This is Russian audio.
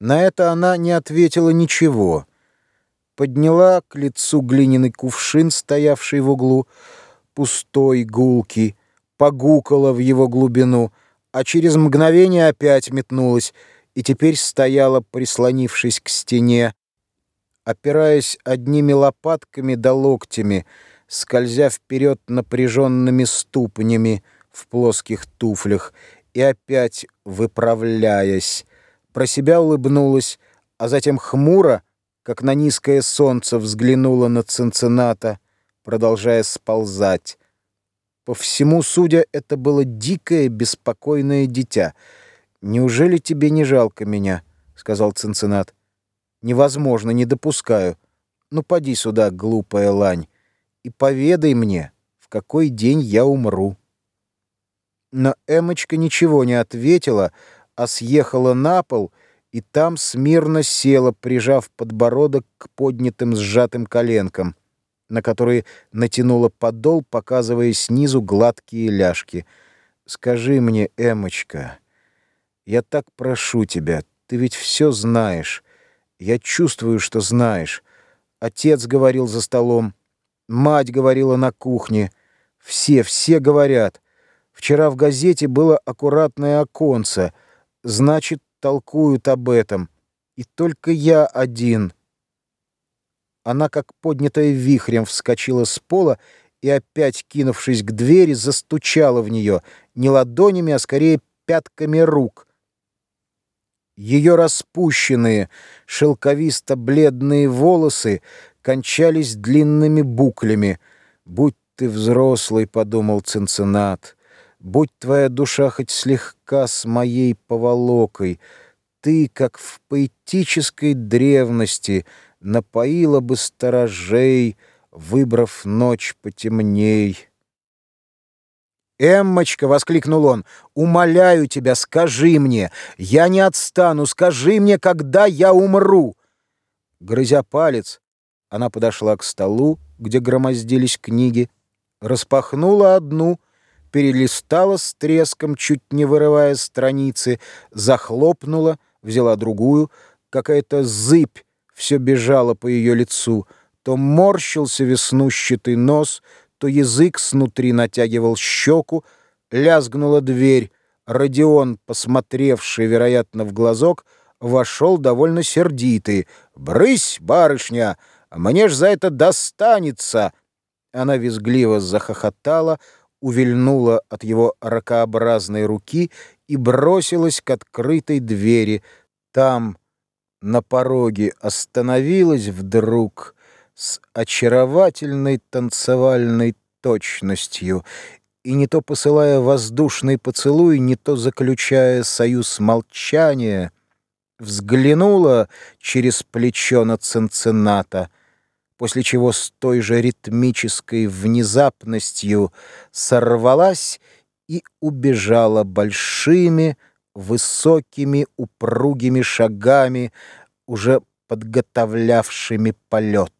На это она не ответила ничего. Подняла к лицу глиняный кувшин, стоявший в углу, пустой, гулкий, погукала в его глубину, а через мгновение опять метнулась и теперь стояла, прислонившись к стене, опираясь одними лопатками да локтями, скользя вперед напряженными ступнями в плоских туфлях и опять выправляясь, про себя улыбнулась, а затем хмуро, как на низкое солнце, взглянула на Цинцината, продолжая сползать. По всему судя, это было дикое, беспокойное дитя. «Неужели тебе не жалко меня?» — сказал Цинцинат. «Невозможно, не допускаю. Ну, поди сюда, глупая лань, и поведай мне, в какой день я умру». Но Эмочка ничего не ответила, — а съехала на пол и там смирно села, прижав подбородок к поднятым сжатым коленкам, на которые натянула подол, показывая снизу гладкие ляжки. «Скажи мне, Эмочка, я так прошу тебя, ты ведь все знаешь. Я чувствую, что знаешь. Отец говорил за столом, мать говорила на кухне. Все, все говорят. Вчера в газете было аккуратное оконце — значит, толкуют об этом. И только я один. Она, как поднятая вихрем, вскочила с пола и, опять кинувшись к двери, застучала в нее не ладонями, а скорее пятками рук. Ее распущенные, шелковисто-бледные волосы кончались длинными буклями. «Будь ты взрослый», — подумал Цинциннат, — Будь твоя душа хоть слегка с моей поволокой, Ты, как в поэтической древности, Напоила бы сторожей, Выбрав ночь потемней. «Эммочка!» — воскликнул он. «Умоляю тебя, скажи мне! Я не отстану! Скажи мне, когда я умру!» Грызя палец, она подошла к столу, где громоздились книги, распахнула одну — перелистала с треском, чуть не вырывая страницы, захлопнула, взяла другую, какая-то зыбь все бежала по ее лицу, то морщился веснущатый нос, то язык снутри натягивал щеку, лязгнула дверь. Родион, посмотревший, вероятно, в глазок, вошел довольно сердитый. «Брысь, барышня! Мне ж за это достанется!» Она визгливо захохотала, увильнула от его ракообразной руки и бросилась к открытой двери. Там, на пороге, остановилась вдруг с очаровательной танцевальной точностью и не то посылая воздушный поцелуй, не то заключая союз молчания, взглянула через плечо на Ценцината — после чего с той же ритмической внезапностью сорвалась и убежала большими, высокими, упругими шагами, уже подготовлявшими полет.